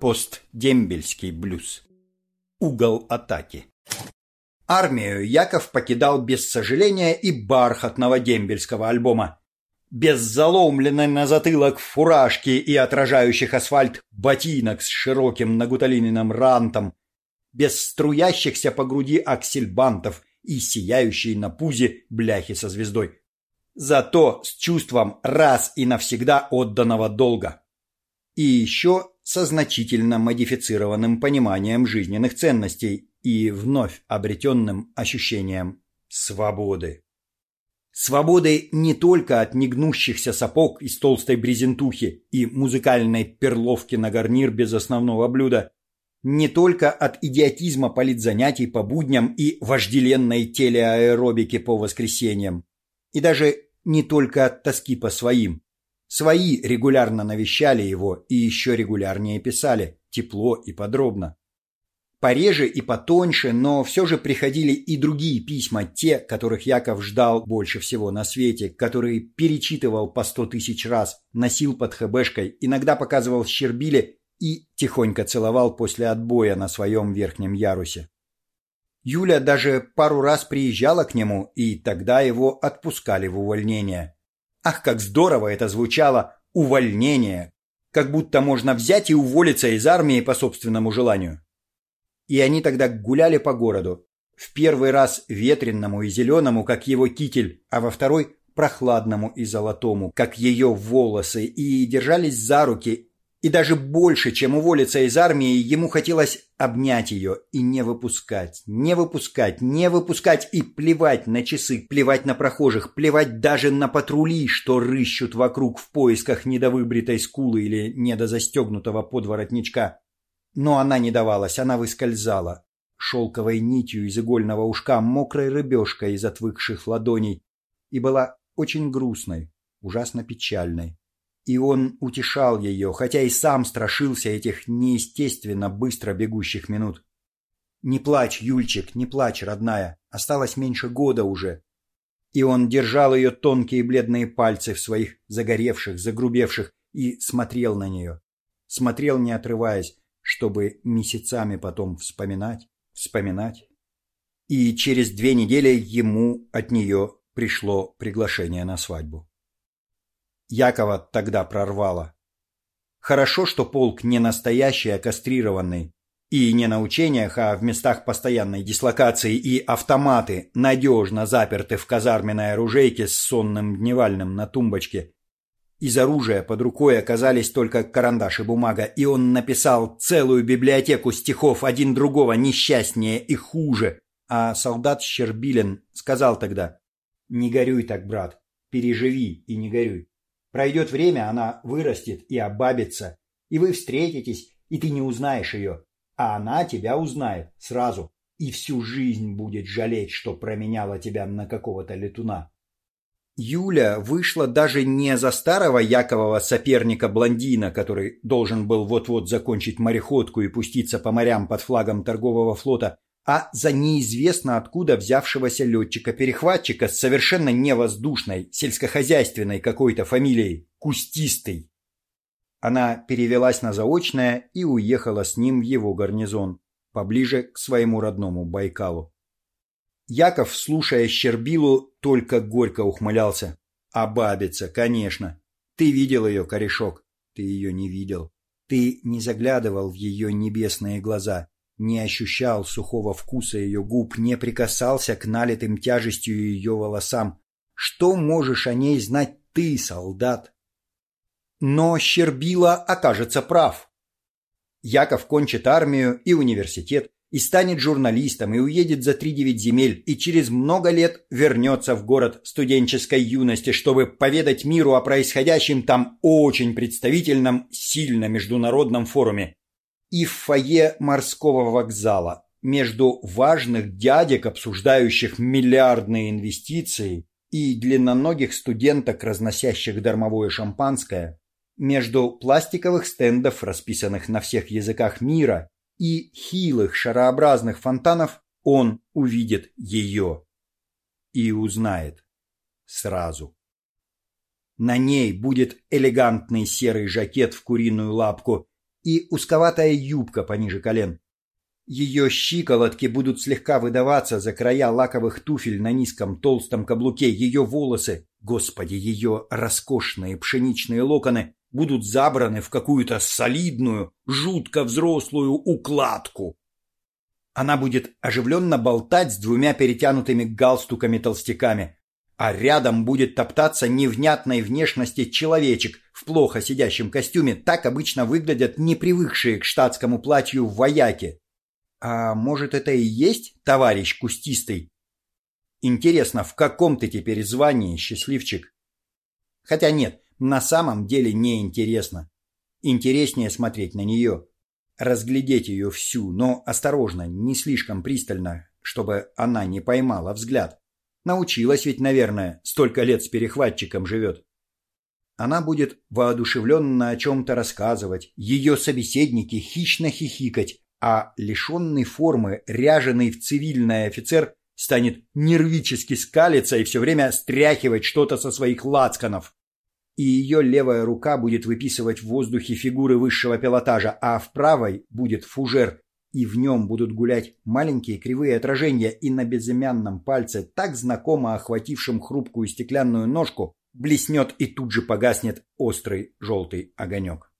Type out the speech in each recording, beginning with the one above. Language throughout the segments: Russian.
Постдембельский блюз. Угол атаки. Армию Яков покидал без сожаления и бархатного дембельского альбома. Без заломленной на затылок фуражки и отражающих асфальт ботинок с широким нагуталининым рантом, без струящихся по груди аксельбантов и сияющей на пузе бляхи со звездой. Зато с чувством раз и навсегда отданного долга. И еще со значительно модифицированным пониманием жизненных ценностей и вновь обретенным ощущением свободы. Свободы не только от негнущихся сапог из толстой брезентухи и музыкальной перловки на гарнир без основного блюда, не только от идиотизма политзанятий по будням и вожделенной телеаэробики по воскресеньям, и даже не только от тоски по своим. Свои регулярно навещали его и еще регулярнее писали, тепло и подробно. Пореже и потоньше, но все же приходили и другие письма, те, которых Яков ждал больше всего на свете, которые перечитывал по сто тысяч раз, носил под хэбэшкой, иногда показывал Щербиле и тихонько целовал после отбоя на своем верхнем ярусе. Юля даже пару раз приезжала к нему, и тогда его отпускали в увольнение. Ах, как здорово это звучало «увольнение», как будто можно взять и уволиться из армии по собственному желанию. И они тогда гуляли по городу, в первый раз ветренному и зеленому, как его китель, а во второй прохладному и золотому, как ее волосы, и держались за руки и даже больше, чем уволиться из армии, ему хотелось обнять ее и не выпускать, не выпускать, не выпускать и плевать на часы, плевать на прохожих, плевать даже на патрули, что рыщут вокруг в поисках недовыбритой скулы или недозастегнутого подворотничка. Но она не давалась, она выскользала. Шелковой нитью из игольного ушка мокрой рыбешкой из отвыкших ладоней и была очень грустной, ужасно печальной и он утешал ее, хотя и сам страшился этих неестественно быстро бегущих минут. «Не плачь, Юльчик, не плачь, родная, осталось меньше года уже». И он держал ее тонкие бледные пальцы в своих загоревших, загрубевших и смотрел на нее. Смотрел, не отрываясь, чтобы месяцами потом вспоминать, вспоминать. И через две недели ему от нее пришло приглашение на свадьбу. Якова тогда прорвало. Хорошо, что полк не настоящий, а кастрированный. И не на учениях, а в местах постоянной дислокации и автоматы, надежно заперты в казарменной оружейке с сонным дневальным на тумбочке. Из оружия под рукой оказались только карандаш и бумага, и он написал целую библиотеку стихов, один другого несчастнее и хуже. А солдат Щербилин сказал тогда, «Не горюй так, брат, переживи и не горюй. Пройдет время, она вырастет и обабится, и вы встретитесь, и ты не узнаешь ее, а она тебя узнает сразу и всю жизнь будет жалеть, что променяла тебя на какого-то летуна. Юля вышла даже не за старого Якового соперника-блондина, который должен был вот-вот закончить мореходку и пуститься по морям под флагом торгового флота, а за неизвестно откуда взявшегося летчика-перехватчика с совершенно невоздушной, сельскохозяйственной какой-то фамилией – Кустистый. Она перевелась на заочное и уехала с ним в его гарнизон, поближе к своему родному Байкалу. Яков, слушая Щербилу, только горько ухмылялся. А бабица, конечно. Ты видел ее, корешок? Ты ее не видел. Ты не заглядывал в ее небесные глаза не ощущал сухого вкуса ее губ, не прикасался к налитым тяжестью ее волосам. Что можешь о ней знать ты, солдат? Но Щербила окажется прав. Яков кончит армию и университет, и станет журналистом, и уедет за три девять земель, и через много лет вернется в город студенческой юности, чтобы поведать миру о происходящем там очень представительном, сильно международном форуме и в фойе морского вокзала между важных дядек, обсуждающих миллиардные инвестиции, и длинноногих студенток, разносящих дармовое шампанское, между пластиковых стендов, расписанных на всех языках мира, и хилых шарообразных фонтанов он увидит ее и узнает сразу. На ней будет элегантный серый жакет в куриную лапку и узковатая юбка пониже колен. Ее щиколотки будут слегка выдаваться за края лаковых туфель на низком толстом каблуке. Ее волосы, господи, ее роскошные пшеничные локоны будут забраны в какую-то солидную, жутко взрослую укладку. Она будет оживленно болтать с двумя перетянутыми галстуками-толстяками, а рядом будет топтаться невнятной внешности человечек в плохо сидящем костюме. Так обычно выглядят непривыкшие к штатскому платью вояки. А может, это и есть товарищ кустистый? Интересно, в каком ты теперь звании, счастливчик? Хотя нет, на самом деле не интересно. Интереснее смотреть на нее, разглядеть ее всю, но осторожно, не слишком пристально, чтобы она не поймала взгляд. Научилась ведь, наверное, столько лет с перехватчиком живет. Она будет воодушевленно о чем-то рассказывать, ее собеседники хищно хихикать, а лишенный формы, ряженый в цивильный офицер станет нервически скалиться и все время стряхивать что-то со своих лацканов. И ее левая рука будет выписывать в воздухе фигуры высшего пилотажа, а в правой будет фужер, и в нем будут гулять маленькие кривые отражения, и на безымянном пальце, так знакомо охватившем хрупкую стеклянную ножку, блеснет и тут же погаснет острый желтый огонек.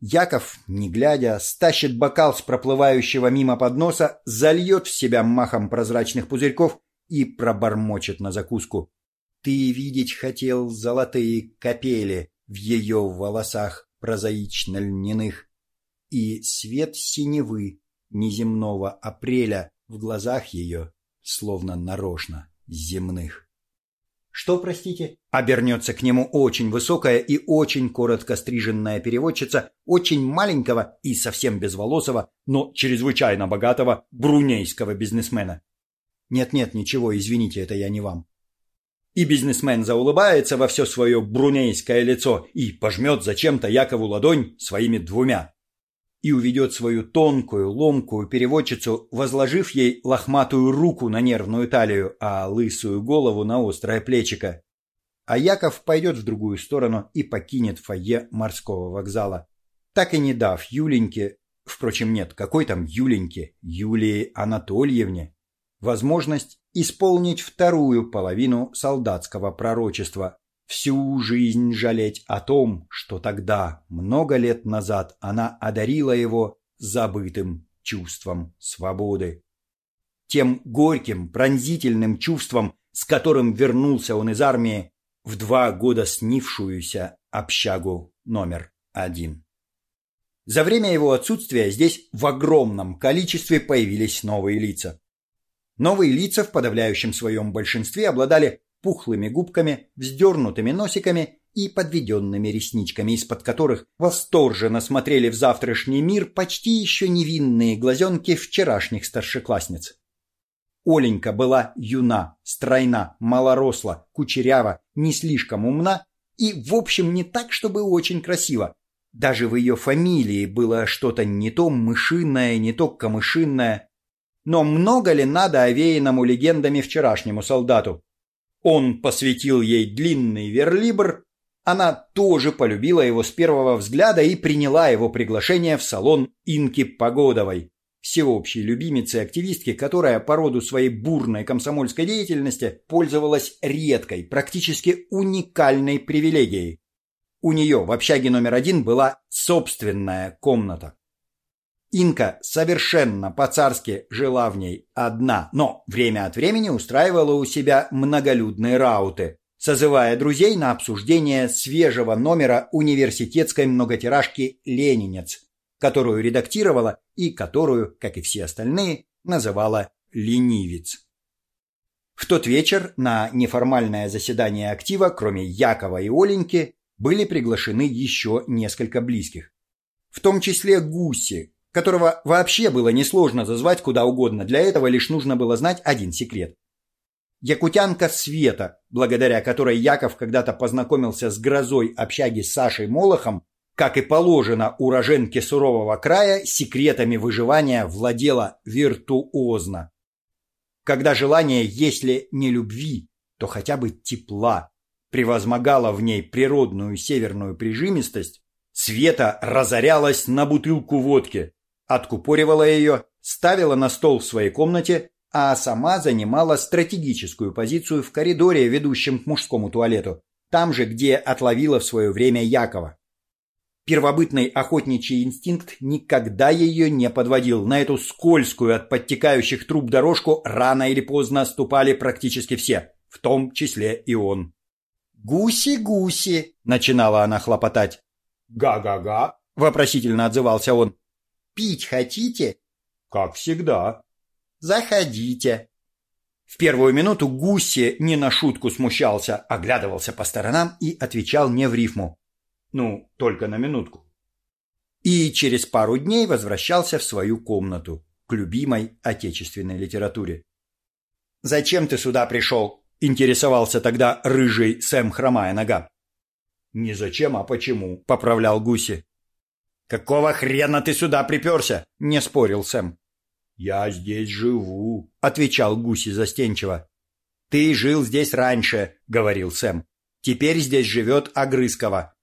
Яков, не глядя, стащит бокал с проплывающего мимо подноса, зальет в себя махом прозрачных пузырьков и пробормочет на закуску. Ты видеть хотел золотые капели в ее волосах прозаично-льняных и свет синевы неземного апреля в глазах ее, словно нарочно земных. Что, простите? Обернется к нему очень высокая и очень коротко стриженная переводчица очень маленького и совсем безволосого, но чрезвычайно богатого брунейского бизнесмена. Нет-нет, ничего, извините, это я не вам. И бизнесмен заулыбается во все свое брунейское лицо и пожмет зачем-то Якову ладонь своими двумя и уведет свою тонкую, ломкую переводчицу, возложив ей лохматую руку на нервную талию, а лысую голову на острое плечико. А Яков пойдет в другую сторону и покинет фойе морского вокзала, так и не дав Юленьке, впрочем, нет, какой там Юленьке, Юлии Анатольевне, возможность исполнить вторую половину солдатского пророчества, всю жизнь жалеть о том, что тогда, много лет назад, она одарила его забытым чувством свободы. Тем горьким, пронзительным чувством, с которым вернулся он из армии в два года снившуюся общагу номер один. За время его отсутствия здесь в огромном количестве появились новые лица. Новые лица в подавляющем своем большинстве обладали пухлыми губками, вздернутыми носиками и подведенными ресничками, из-под которых восторженно смотрели в завтрашний мир почти еще невинные глазенки вчерашних старшеклассниц. Оленька была юна, стройна, малоросла, кучерява, не слишком умна и, в общем, не так, чтобы очень красиво. Даже в ее фамилии было что-то не то мышиное, не то камышинное. Но много ли надо овеянному легендами вчерашнему солдату? Он посвятил ей длинный верлибр, она тоже полюбила его с первого взгляда и приняла его приглашение в салон Инки Погодовой, всеобщей любимицы активистки, которая по роду своей бурной комсомольской деятельности пользовалась редкой, практически уникальной привилегией. У нее в общаге номер один была собственная комната. Инка совершенно по-царски жила в ней одна, но время от времени устраивала у себя многолюдные рауты, созывая друзей на обсуждение свежего номера университетской многотиражки «Ленинец», которую редактировала и которую, как и все остальные, называла «Ленивец». В тот вечер на неформальное заседание актива, кроме Якова и Оленьки, были приглашены еще несколько близких. В том числе Гуси, которого вообще было несложно зазвать куда угодно, для этого лишь нужно было знать один секрет. Якутянка Света, благодаря которой Яков когда-то познакомился с грозой общаги Сашей Молохом, как и положено уроженке сурового края, секретами выживания владела виртуозно. Когда желание, если не любви, то хотя бы тепла, превозмогало в ней природную северную прижимистость, Света разорялась на бутылку водки, откупоривала ее, ставила на стол в своей комнате, а сама занимала стратегическую позицию в коридоре, ведущем к мужскому туалету, там же, где отловила в свое время Якова. Первобытный охотничий инстинкт никогда ее не подводил. На эту скользкую от подтекающих труб дорожку рано или поздно ступали практически все, в том числе и он. «Гуси-гуси!» — начинала она хлопотать. «Га-га-га!» — вопросительно отзывался он. «Пить хотите?» «Как всегда». «Заходите». В первую минуту Гуси не на шутку смущался, оглядывался по сторонам и отвечал не в рифму. Ну, только на минутку. И через пару дней возвращался в свою комнату, к любимой отечественной литературе. «Зачем ты сюда пришел?» – интересовался тогда рыжий Сэм Хромая Нога. «Не зачем, а почему?» – поправлял Гуси. «Какого хрена ты сюда приперся?» – не спорил Сэм. «Я здесь живу», – отвечал Гуси застенчиво. «Ты жил здесь раньше», – говорил Сэм. «Теперь здесь живет Огрызкова.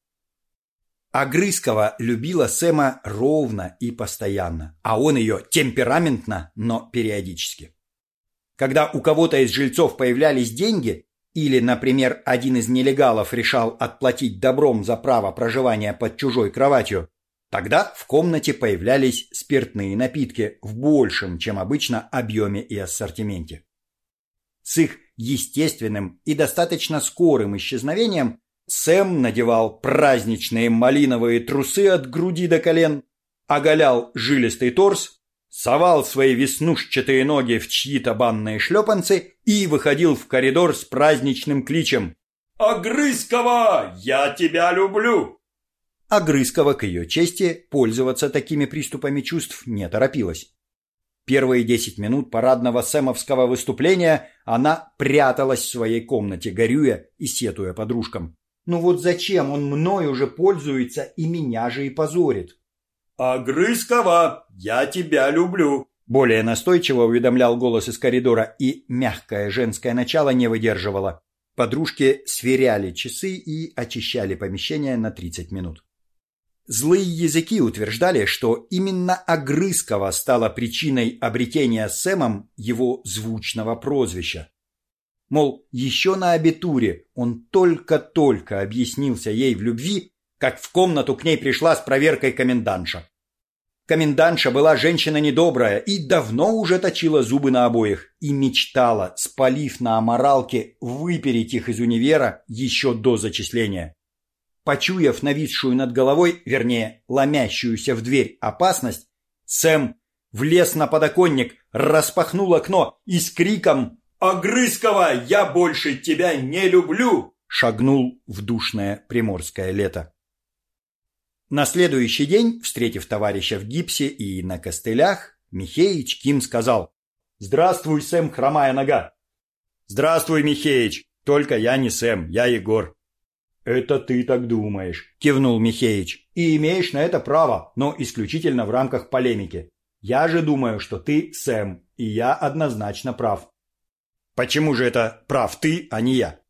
Огрызкова любила Сэма ровно и постоянно, а он ее темпераментно, но периодически. Когда у кого-то из жильцов появлялись деньги, или, например, один из нелегалов решал отплатить добром за право проживания под чужой кроватью, тогда в комнате появлялись спиртные напитки в большем, чем обычно, объеме и ассортименте. С их естественным и достаточно скорым исчезновением Сэм надевал праздничные малиновые трусы от груди до колен, оголял жилистый торс, совал свои веснушчатые ноги в чьи-то банные шлепанцы и выходил в коридор с праздничным кличем «Огрызкова, я тебя люблю!» Огрызкова, к ее чести, пользоваться такими приступами чувств не торопилась. Первые десять минут парадного сэмовского выступления она пряталась в своей комнате, горюя и сетуя подружкам. Ну вот зачем он мной уже пользуется и меня же и позорит? «Огрызкова, я тебя люблю!» Более настойчиво уведомлял голос из коридора, и мягкое женское начало не выдерживало. Подружки сверяли часы и очищали помещение на 30 минут. Злые языки утверждали, что именно Огрызкова стала причиной обретения Сэмом его звучного прозвища. Мол, еще на абитуре он только-только объяснился ей в любви, как в комнату к ней пришла с проверкой комендантша. Комендантша была женщина недобрая и давно уже точила зубы на обоих и мечтала, спалив на аморалке, выпереть их из универа еще до зачисления. Почуяв нависшую над головой, вернее, ломящуюся в дверь опасность, Сэм влез на подоконник, распахнул окно и с криком Огрызкова, я больше тебя не люблю!» шагнул в душное приморское лето. На следующий день, встретив товарища в гипсе и на костылях, Михеич Ким сказал «Здравствуй, Сэм, хромая нога!» «Здравствуй, Михеич! Только я не Сэм, я Егор». «Это ты так думаешь», — кивнул Михеич. «И имеешь на это право, но исключительно в рамках полемики. Я же думаю, что ты Сэм, и я однозначно прав. Почему же это прав ты, а не я?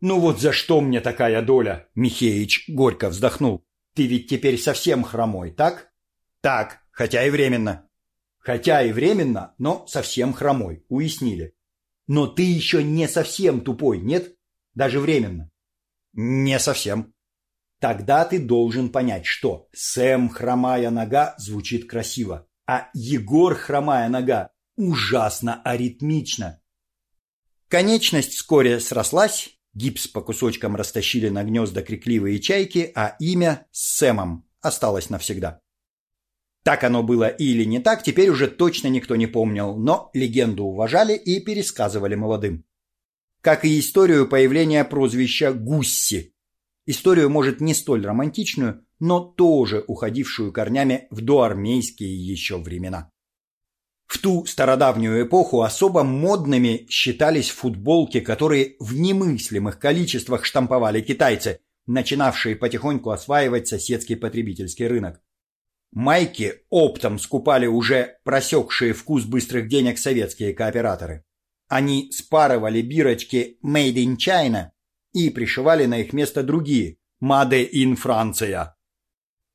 Ну вот за что мне такая доля? Михеич горько вздохнул. Ты ведь теперь совсем хромой, так? Так, хотя и временно. Хотя и временно, но совсем хромой, уяснили. Но ты еще не совсем тупой, нет? Даже временно. Не совсем. Тогда ты должен понять, что Сэм хромая нога звучит красиво, а Егор хромая нога ужасно аритмично. Конечность вскоре срослась, гипс по кусочкам растащили на гнезда крикливые чайки, а имя с Сэмом осталось навсегда. Так оно было или не так, теперь уже точно никто не помнил, но легенду уважали и пересказывали молодым. Как и историю появления прозвища Гусси. Историю, может, не столь романтичную, но тоже уходившую корнями в доармейские еще времена. В ту стародавнюю эпоху особо модными считались футболки, которые в немыслимых количествах штамповали китайцы, начинавшие потихоньку осваивать соседский потребительский рынок. Майки оптом скупали уже просекшие вкус быстрых денег советские кооператоры. Они спарывали бирочки «Made in China» и пришивали на их место другие «Made in Франция».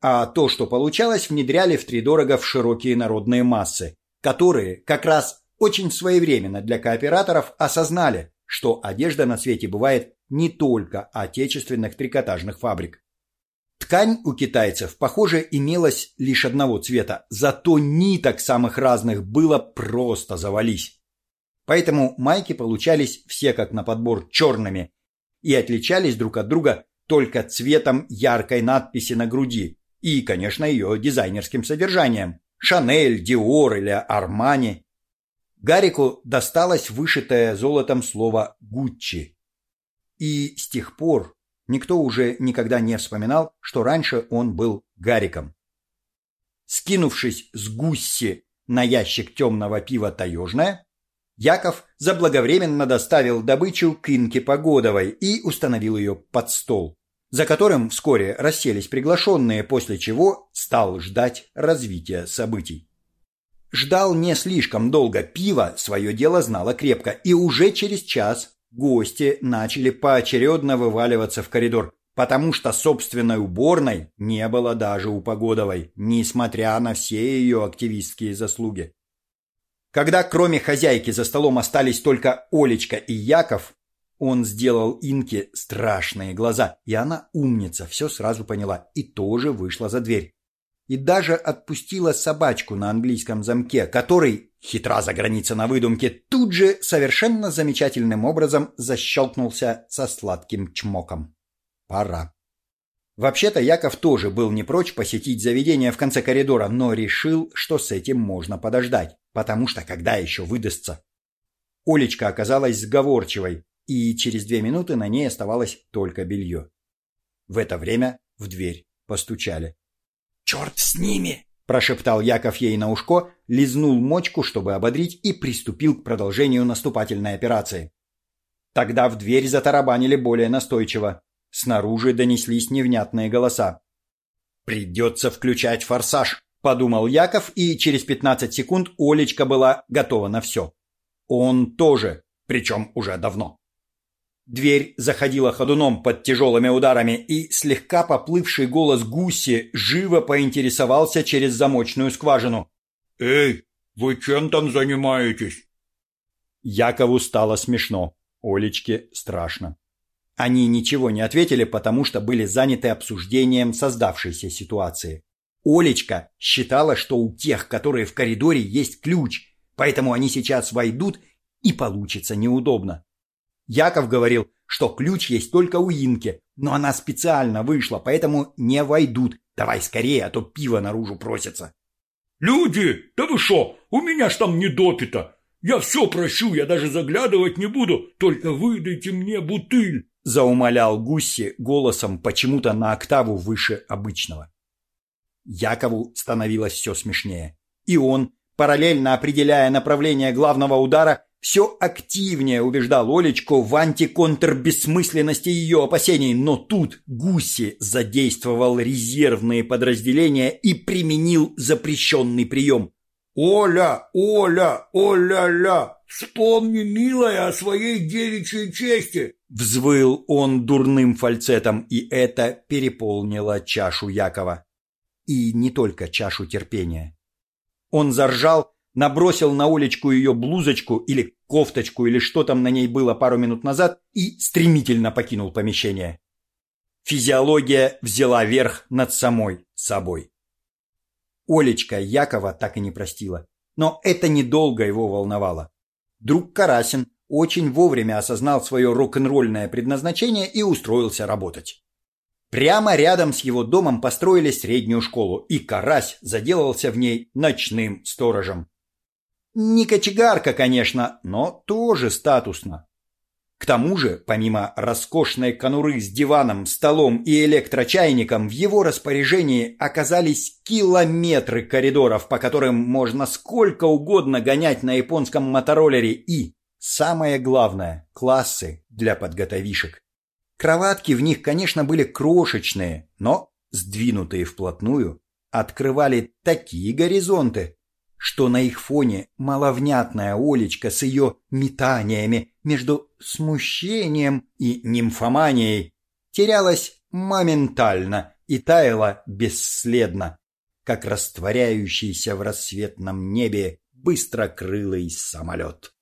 а то, что получалось, внедряли втридорого в широкие народные массы, которые как раз очень своевременно для кооператоров осознали, что одежда на свете бывает не только отечественных трикотажных фабрик. Ткань у китайцев, похоже, имелась лишь одного цвета, зато ниток самых разных было просто завались. Поэтому майки получались все как на подбор черными и отличались друг от друга только цветом яркой надписи на груди и, конечно, ее дизайнерским содержанием. Шанель, Диор или Армани. Гарику досталось вышитое золотом слово «Гуччи». И с тех пор никто уже никогда не вспоминал, что раньше он был Гариком. Скинувшись с гусси на ящик темного пива «Таежное», Яков заблаговременно доставил добычу к Инке Погодовой и установил ее под стол, за которым вскоре расселись приглашенные, после чего стал ждать развития событий. Ждал не слишком долго, пиво свое дело знало крепко, и уже через час гости начали поочередно вываливаться в коридор, потому что собственной уборной не было даже у Погодовой, несмотря на все ее активистские заслуги. Когда кроме хозяйки за столом остались только Олечка и Яков, он сделал Инке страшные глаза, и она, умница, все сразу поняла и тоже вышла за дверь. И даже отпустила собачку на английском замке, который, хитра за граница на выдумке, тут же совершенно замечательным образом защелкнулся со сладким чмоком. Пора. Вообще-то Яков тоже был не прочь посетить заведение в конце коридора, но решил, что с этим можно подождать, потому что когда еще выдастся? Олечка оказалась сговорчивой, и через две минуты на ней оставалось только белье. В это время в дверь постучали. «Черт с ними!» – прошептал Яков ей на ушко, лизнул мочку, чтобы ободрить, и приступил к продолжению наступательной операции. Тогда в дверь затарабанили более настойчиво. Снаружи донеслись невнятные голоса. «Придется включать форсаж», – подумал Яков, и через 15 секунд Олечка была готова на все. Он тоже, причем уже давно. Дверь заходила ходуном под тяжелыми ударами, и слегка поплывший голос Гуси живо поинтересовался через замочную скважину. «Эй, вы чем там занимаетесь?» Якову стало смешно, Олечке страшно. Они ничего не ответили, потому что были заняты обсуждением создавшейся ситуации. Олечка считала, что у тех, которые в коридоре, есть ключ, поэтому они сейчас войдут и получится неудобно. Яков говорил, что ключ есть только у Инки, но она специально вышла, поэтому не войдут. Давай скорее, а то пиво наружу просится. «Люди, да вы шо, у меня ж там не допито. Я все прощу, я даже заглядывать не буду, только выдайте мне бутыль заумолял Гусси голосом почему-то на октаву выше обычного. Якову становилось все смешнее. И он, параллельно определяя направление главного удара, все активнее убеждал Олечку в антиконтрбессмысленности ее опасений, но тут Гусси задействовал резервные подразделения и применил запрещенный прием. «Оля, Оля, Оля-ля, вспомни, милая, о своей девичьей чести!» Взвыл он дурным фальцетом, и это переполнило чашу Якова. И не только чашу терпения. Он заржал, набросил на Олечку ее блузочку или кофточку или что там на ней было пару минут назад и стремительно покинул помещение. Физиология взяла верх над самой собой. Олечка Якова так и не простила. Но это недолго его волновало. Друг Карасин очень вовремя осознал свое рок-н-ролльное предназначение и устроился работать. Прямо рядом с его домом построили среднюю школу, и Карась заделался в ней ночным сторожем. Не кочегарка, конечно, но тоже статусно. К тому же, помимо роскошной конуры с диваном, столом и электрочайником, в его распоряжении оказались километры коридоров, по которым можно сколько угодно гонять на японском мотороллере и, самое главное, классы для подготовишек. Кроватки в них, конечно, были крошечные, но, сдвинутые вплотную, открывали такие горизонты, что на их фоне маловнятная Олечка с ее метаниями между смущением и нимфоманией терялась моментально и таяла бесследно, как растворяющийся в рассветном небе быстрокрылый самолет.